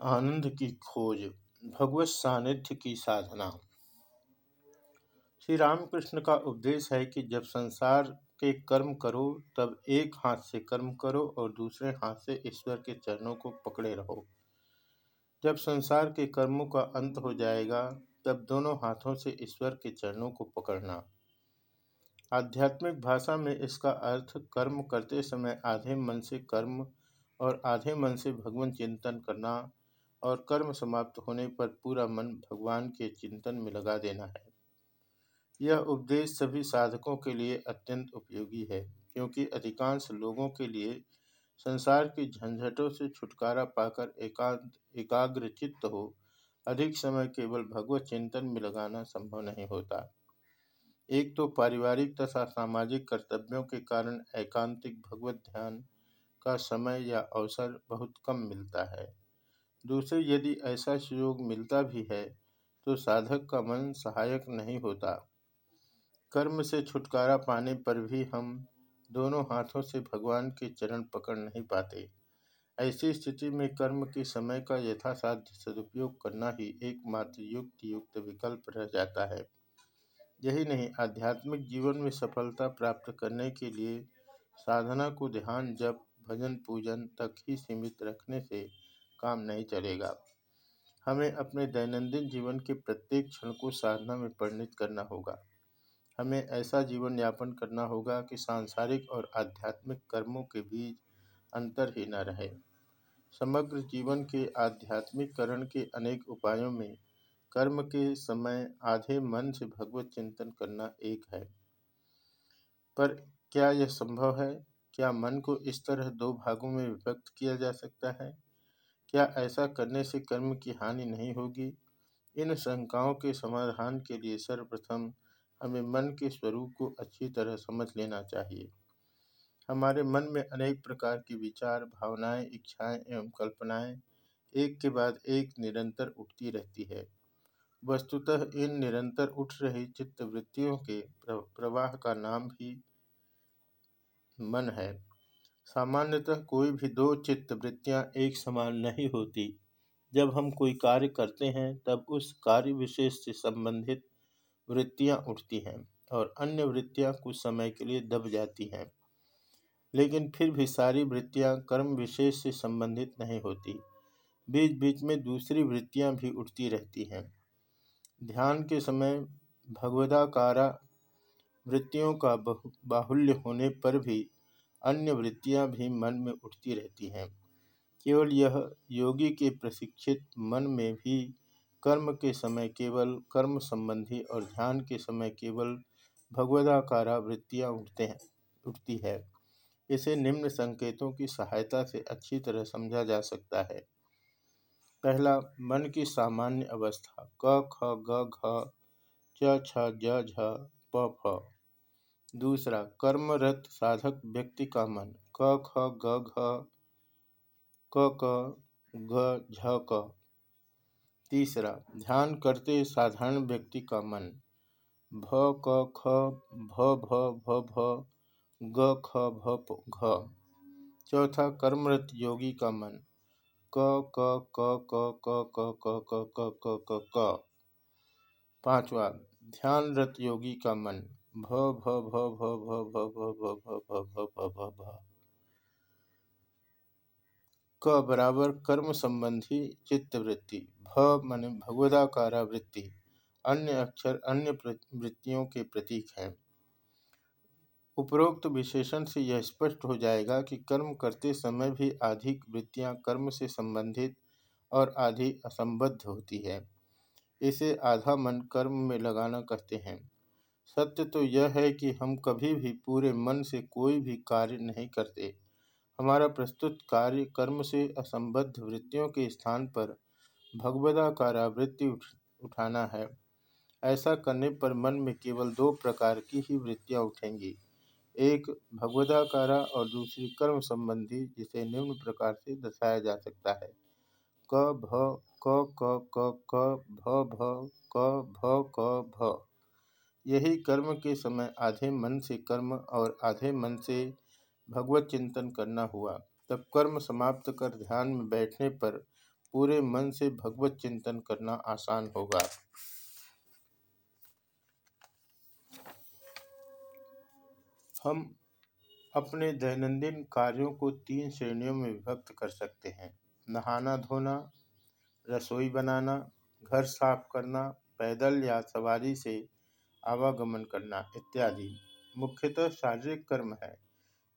आनंद की खोज, भगवत सानिध्य की साधना। श्री रामकृष्ण का उपदेश है कि जब संसार के कर्म करो, तब एक हाथ से कर्म करो और दूसरे हाथ से ईश्वर के चरणों को पकड़े रहो। जब संसार के कर्मों का अंत हो जाएगा, तब दोनों हाथों से ईश्वर के चरणों को पकड़ना। आध्यात्मिक भाषा में इसका अर्थ, कर्म करते समय आधे मन से कर्म और आधे मन से भगवान चिंतन करना और कर्म समाप्त होने पर पूरा मन भगवान के चिंतन में लगा देना है। यह उपदेश सभी साधकों के लिए अत्यंत उपयोगी है, क्योंकि अधिकांश लोगों के लिए संसार की झंझटों से छुटकारा पाकर एकांत एकाग्र चित्त हो, अधिक समय केवल भगवत चिंतन में लगाना संभव नहीं होता। एक तो पारिवारिक तथा सामाजिक कर्तव्यों के कारण एकांतिक भगवत ध्यान का समय या अवसर बहुत कम मिलता है। दूसरे यदि ऐसा सुयोग मिलता भी है तो साधक का मन सहायक नहीं होता। कर्म से छुटकारा पाने पर भी हम दोनों हाथों से भगवान के चरण पकड़ नहीं पाते। ऐसी स्थिति में कर्म के समय का यथासाध्य सदुपयोग करना ही एकमात्र युक्त युक्त विकल्प रह जाता है। यही नहीं, आध्यात्मिक जीवन में सफलता प्राप्त करने के लिए साधना को ध्यान जब भजन पूजन तक ही सीमित रखने से काम नहीं चलेगा। हमें अपने दैनंदिन जीवन के प्रत्येक क्षण को साधना में परिणित करना होगा। हमें ऐसा जीवन यापन करना होगा कि सांसारिक और आध्यात्मिक कर्मों के बीच अंतर ही न रहे। समग्र जीवन के आध्यात्मिककरण के अनेक उपायों में कर्म के समय आधे मन से भगवत चिंतन करना एक है। पर क्या यह संभव है? क्या मन को इस तरह दो भागों में विभक्त किया जा सकता है? क्या ऐसा करने से कर्म की हानि नहीं होगी? इन शंकाओं के समाधान के लिए सर्वप्रथम हमें मन के स्वरूप को अच्छी तरह समझ लेना चाहिए। हमारे मन में अनेक प्रकार की विचार, भावनाएँ, इच्छाएँ एवं कल्पनाएँ एक के बाद एक निरंतर उठती रहती है। वस्तुतः इन निरंतर उठ रही चित्तवृत्तियों के प्रवाह का नाम ही मन है। सामान्यतः कोई भी दो चित्त वृत्तियाँ एक समान नहीं होती। जब हम कोई कार्य करते हैं, तब उस कार्य विशेष से संबंधित वृत्तियाँ उठती हैं और अन्य वृत्तियाँ कुछ समय के लिए दब जाती हैं। लेकिन फिर भी सारी वृत्तियाँ कर्म विशेष से संबंधित नहीं होती। बीच बीच में दूसरी वृत्तियाँ भी उठती रहती हैं। ध्यान के समय भगवदाकारा वृत्तियों का बहु, बाहुल्य होने पर भी अन्य वृत्तियाँ भी मन में उठती रहती हैं। केवल यह, योगी के प्रशिक्षित मन में भी कर्म के समय केवल कर्म संबंधी और ध्यान के समय केवल भगवदाकारा वृत्तियाँ उठते हैं, उठती है। इसे निम्न संकेतों की सहायता से अच्छी तरह समझा जा सकता है। पहला, मन की सामान्य अवस्था, क, ख, ग, घ छ, ज, झ, प, फ। दूसरा कर्मरत साधक व्यक्ति का मन क ख ग घ क क घ झ क तीसरा ध्यान करते साधारण व्यक्ति का मन भ क ख भ भ भ भ ग ख भ घ चौथा कर्मरत योगी का मन क क क क क क क क क क क क पांचवा ध्यानरत योगी का मन भ भ भ भ भ भ भ भ भ भ भ भ भ भ क बराबर कर्म संबंधी चित्तवृत्ति भ मन भगवदाकारा वृत्ति अन्य अक्षर अन्य वृत्तियों के प्रतीक हैं उपरोक्त विशेषण से यह स्पष्ट हो जाएगा कि कर्म करते समय भी आधिक वृत्तियाँ कर्म से संबंधित और आधी असंबद्ध होती है इसे आधा मन कर्म में लगाना कहते हैं सत्य तो यह है कि हम कभी भी पूरे मन से कोई भी कार्य नहीं करते। हमारा प्रस्तुत कार्य कर्म से असंबद्ध वृत्तियों के स्थान पर भगवदाकारा वृत्ति उठ, उठाना है। ऐसा करने पर मन में केवल दो प्रकार की ही वृत्तियाँ उठेंगी। एक भगवदाकारा और दूसरी कर्म संबंधी जिसे निम्न प्रकार से दर्शाया जा सकता है। क भ क क क क भ भ क भ क भ। यही कर्म के समय आधे मन से कर्म और आधे मन से भगवत चिंतन करना हुआ। तब कर्म समाप्त कर ध्यान में बैठने पर पूरे मन से भगवत चिंतन करना आसान होगा। हम अपने दैनंदिन कार्यों को तीन श्रेणियों में विभक्त कर सकते हैं। नहाना, धोना, रसोई बनाना, घर साफ़ करना, पैदल या सवारी से आवागमन करना इत्यादि। मुख्यतः शारीरिक कर्म है,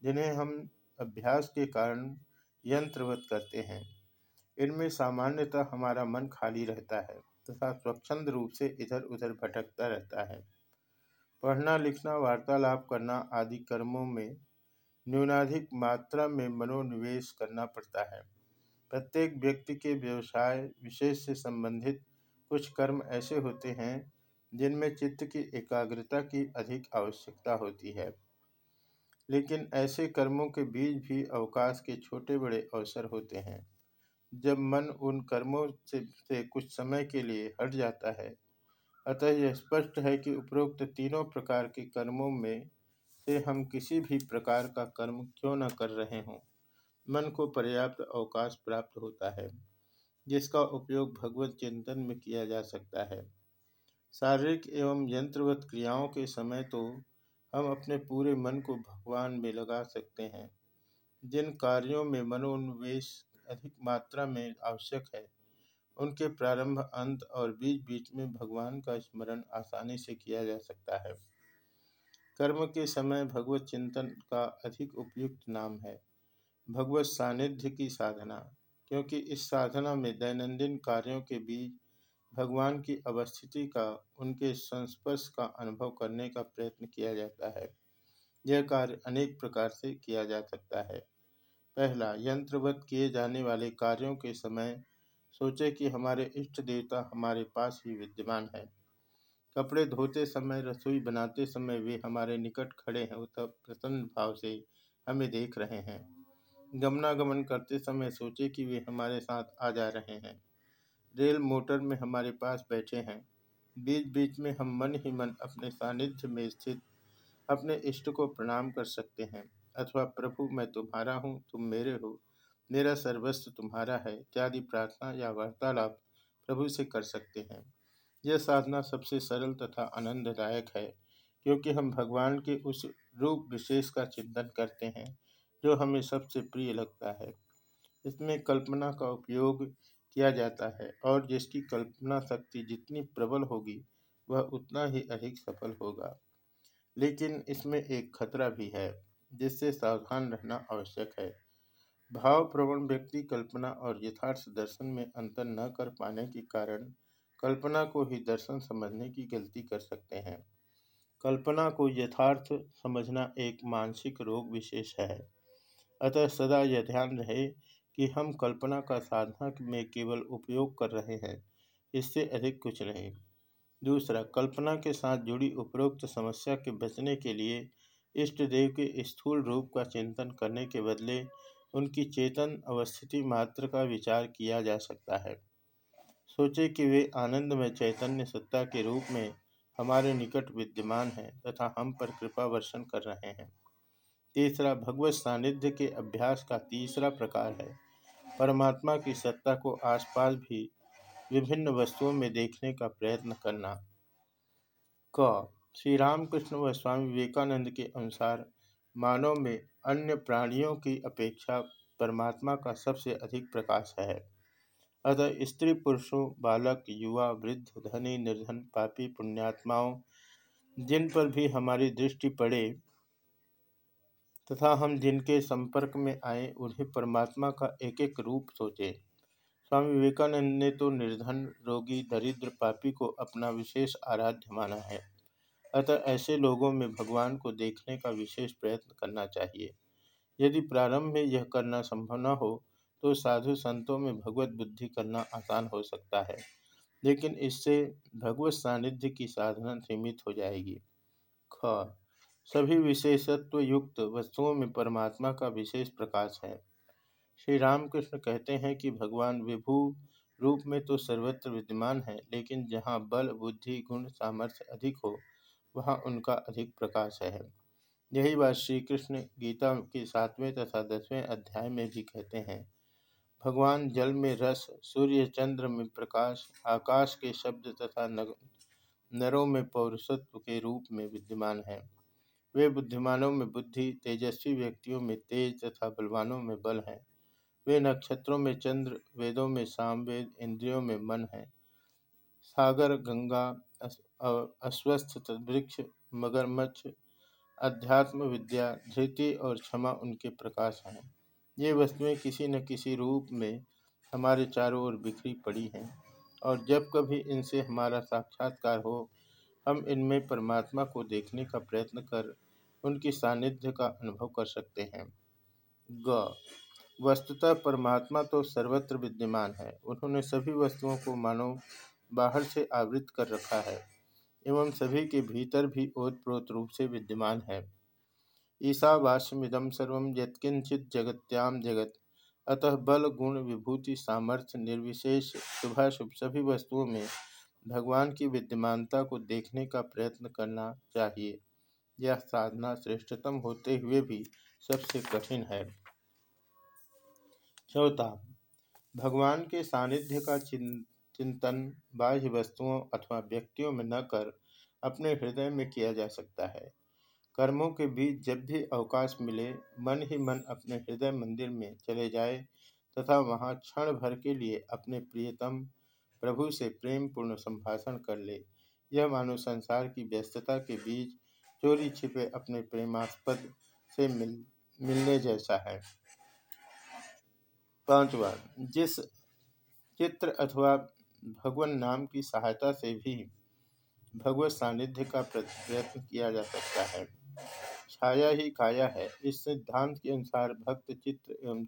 जिन्हें हम अभ्यास के कारण यंत्रवत करते हैं। इनमें सामान्यतः हमारा मन खाली रहता है तथा स्वच्छंद रूप से इधर उधर भटकता रहता है। पढ़ना, लिखना, वार्तालाप करना आदि कर्मों में न्यूनाधिक मात्रा में मनोनिवेश करना पड़ता है। प्रत्येक व्यक्ति के व्यवसाय विशेष से संबंधित कुछ कर्म ऐसे होते हैं जिनमें चित्त की एकाग्रता की अधिक आवश्यकता होती है। लेकिन ऐसे कर्मों के बीच भी अवकाश के छोटे बड़े अवसर होते हैं। जब मन उन कर्मों से, से कुछ समय के लिए हट जाता है अतः यह स्पष्ट है कि उपरोक्त तीनों प्रकार के कर्मों में से हम किसी भी प्रकार का कर्म क्यों न कर रहे हों मन को पर्याप्त अवकाश प्राप्त होता है जिसका उपयोग भगवत चिंतन में किया जा सकता है। शारीरिक एवं यंत्रवत क्रियाओं के समय तो हम अपने पूरे मन को भगवान में लगा सकते हैं। जिन कार्यों में मनोन्वेश अधिक मात्रा में आवश्यक है, उनके प्रारंभ अंत और बीच बीच में भगवान का स्मरण आसानी से किया जा सकता है। कर्म के समय भगवत चिंतन का अधिक उपयुक्त नाम है। भगवत सानिध्य की साधना, क्योंकि इस साधना में दैनंदिन कार्यों के बीच भगवान की अवस्थिति का, उनके संस्पर्श का अनुभव करने का प्रयत्न किया जाता है। यह कार्य अनेक प्रकार से किया जा सकता है। पहला, यंत्रवत किए जाने वाले कार्यों के समय सोचे कि हमारे इष्ट देवता हमारे पास ही विद्यमान है। कपड़े धोते समय, रसोई बनाते समय वे हमारे निकट खड़े हैं तब प्रसन्न भाव से हमें देख रहे हैं। गमनागमन करते समय सोचे कि वे हमारे साथ आ जा रहे हैं। रेल मोटर में हमारे पास बैठे हैं। बीच बीच में हम मन ही मन अपने सानिध्य में स्थित अपने इष्ट को प्रणाम कर सकते हैं। अथवा, प्रभु, मैं तुम्हारा हूँ, तुम मेरे हो, मेरा सर्वस्व तुम्हारा है इत्यादि प्रार्थना या वार्तालाप प्रभु से कर सकते हैं। यह साधना सबसे सरल तथा आनंददायक है, क्योंकि हम भगवान के उस रूप विशेष का चिंतन करते हैं, जो हमें सबसे प्रिय लगता है। इसमें कल्पना का उपयोग किया जाता है और जिसकी कल्पना शक्ति जितनी प्रबल होगी, वह उतना ही अधिक सफल होगा। लेकिन इसमें एक खतरा भी है, जिससे सावधान रहना आवश्यक है। भाव प्रवण व्यक्ति कल्पना और यथार्थ दर्शन में अंतर न कर पाने के कारण कल्पना को ही दर्शन समझने की गलती कर सकते हैं। कल्पना को यथार्थ समझना एक मानसिक रोग विशेष है। अतः सदा यह ध्यान रहे कि हम कल्पना का साधना में केवल उपयोग कर रहे हैं, इससे अधिक कुछ नहीं। दूसरा, कल्पना के साथ जुड़ी उपरोक्त समस्या के बचने के लिए इष्ट देव के स्थूल रूप का चिंतन करने के बदले उनकी चेतन अवस्थिति मात्र का विचार किया जा सकता है। सोचे कि वे आनंद में चैतन्य सत्ता के रूप में हमारे निकट विद्यमान हैं तथा हम पर कृपा वर्षण कर रहे हैं। तीसरा, भगवत सानिध्य के अभ्यास का तीसरा प्रकार है। परमात्मा की सत्ता को आसपास भी विभिन्न वस्तुओं में देखने का प्रयत्न करना। क. श्री रामकृष्ण व स्वामी विवेकानंद के अनुसार मानव में अन्य प्राणियों की अपेक्षा परमात्मा का सबसे अधिक प्रकाश है। अतः स्त्री, पुरुषों, बालक, युवा, वृद्ध, धनी, निर्धन, पापी, पुण्यात्माओं, जिन पर भी हमारी दृष्टि पड़े तथा हम जिनके संपर्क में आए, उन्हें परमात्मा का एक एक रूप सोचे। स्वामी विवेकानंद ने तो निर्धन, रोगी, दरिद्र पापी को अपना विशेष आराध्य माना है। अतः ऐसे लोगों में भगवान को देखने का विशेष प्रयत्न करना चाहिए। यदि प्रारंभ में यह करना संभव न हो तो साधु संतों में भगवत बुद्धि करना आसान हो सकता है। लेकिन इससे भगवत सानिध्य की साधना सीमित हो जाएगी। ख सभी विशेषत्व युक्त वस्तुओं में परमात्मा का विशेष प्रकाश है। श्री रामकृष्ण कहते हैं कि भगवान विभू रूप में तो सर्वत्र विद्यमान है, लेकिन जहाँ बल, बुद्धि, गुण, सामर्थ्य अधिक हो, वहाँ उनका अधिक प्रकाश है। यही बात श्री कृष्ण गीता के सातवें तथा दसवें अध्याय में भी कहते हैं। भगवान जल में रस, सूर्य चंद्र में प्रकाश, आकाश के शब्द तथा नरों में पौरुषत्व के रूप में विद्यमान है। वे बुद्धिमानों में बुद्धि, तेजस्वी व्यक्तियों में तेज तथा बलवानों में बल है। वे नक्षत्रों में चंद्र, वेदों में सामवेद इंद्रियों में मन है। सागर, गंगा अस्वस्थ वृक्ष, मगरमच्छ, अध्यात्म विद्या, धृति और क्षमा उनके प्रकाश हैं। ये वस्तुएँ किसी न किसी रूप में हमारे चारों ओर बिखरी पड़ी हैं और जब कभी इनसे हमारा साक्षात्कार हो हम इनमें परमात्मा को देखने का प्रयत्न कर उनकी सानिध्य का अनुभव कर सकते हैं। ग, वस्तुतः परमात्मा तो सर्वत्र विद्यमान है। उन्होंने सभी वस्तुओं को मानो बाहर से आवृत कर रखा है एवं सभी के भीतर भी ओतप्रोत रूप से विद्यमान है। ईशावास्यमिदम सर्व यत्किंचित जगत्याम जगत। अतः बल, गुण, विभूति, सामर्थ्य, निर्विशेष, शुभाशुभ सभी वस्तुओं में भगवान की विद्यमानता को देखने का प्रयत्न करना चाहिए। यह साधना श्रेष्ठतम होते हुए भी सबसे कठिन है। चौथा, भगवान के सानिध्य का चिंतन बाह्य वस्तुओं अथवा व्यक्तियों में न कर अपने हृदय में किया जा सकता है। कर्मों के बीच जब भी अवकाश मिले, मन ही मन अपने हृदय मंदिर में चले जाए तथा वहाँ क्षण भर के लिए अपने प्रियतम प्रभु से प्रेम पूर्ण संभाषण कर ले। यह मानो संसार की व्यस्तता के बीच चोरी छिपे अपने प्रेमास्पद से मिल, मिलने जैसा है। पांचवा, जिस चित्र अथवा भगवान नाम की सहायता से भी भगवत सानिध्य का प्रयत्न किया जा सकता है। छाया ही काया है। इस सिद्धांत के अनुसार भक्त चित्र एवं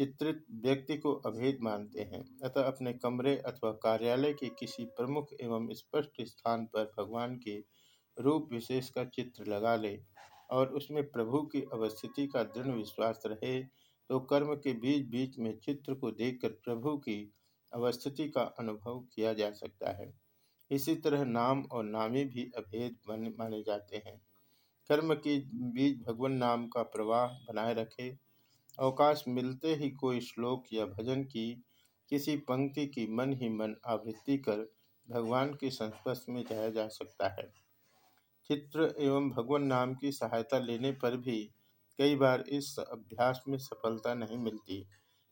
चित्रित व्यक्ति को अभेद मानते हैं, अतः अपने कमरे अथवा कार्यालय के किसी प्रमुख एवं स्पष्ट स्थान पर भगवान के रूप विशेष का चित्र लगा ले और उसमें प्रभु की अवस्थिति का दृढ़ विश्वास रहे तो कर्म के बीच बीच में चित्र को देखकर प्रभु की अवस्थिति का अनुभव किया जा सकता है। इसी तरह नाम और नामी भी अभेद माने जाते हैं। कर्म के बीच भगवान नाम का प्रवाह बनाए रखे अवकाश मिलते ही कोई श्लोक या भजन की किसी पंक्ति की मन ही मन आवृत्ति कर भगवान के संस्पर्श में जाया जा सकता है। चित्र एवं भगवान नाम की सहायता लेने पर भी कई बार इस अभ्यास में सफलता नहीं मिलती,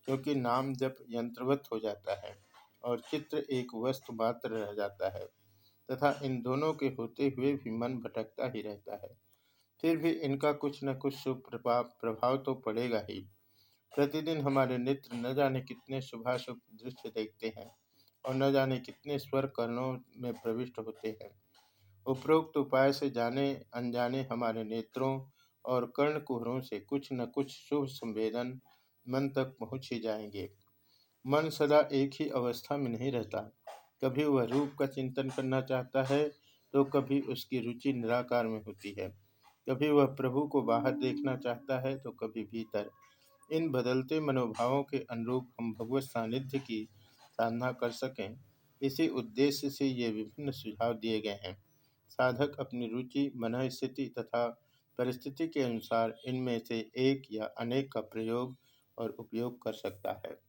क्योंकि नाम जब यंत्रवत हो जाता है और चित्र एक वस्तु मात्र रह जाता है, तथा इन दोनों के होते हुए भी मन भटकता ही रहता है। फिर भी इनका कुछ न कुछ शुभ प्रभाव प्रभाव तो पड़ेगा ही। प्रतिदिन हमारे नेत्र न जाने कितने शुभाशुभ दृश्य देखते हैं और न जाने कितने स्वर कर्णों में प्रविष्ट होते हैं। उपरोक्त उपाय से जाने, अनजाने हमारे नेत्रों और कर्ण कुहरों से कुछ न कुछ शुभ संवेदन मन तक पहुँच ही जाएँगे। मन सदा एक ही अवस्था में नहीं रहता। कभी वह रूप का चिंतन करना चाहता है तो कभी उसकी रुचि निराकार में होती है। कभी वह प्रभु को बाहर देखना चाहता है तो कभी भीतर। इन बदलते मनोभावों के अनुरूप हम भगवत सानिध्य की साधना कर सकें। इसी उद्देश्य से ये विभिन्न सुझाव दिए गए हैं। साधक अपनी रुचि मन स्थिति तथा परिस्थिति के अनुसार इनमें से एक या अनेक का प्रयोग और उपयोग कर सकता है।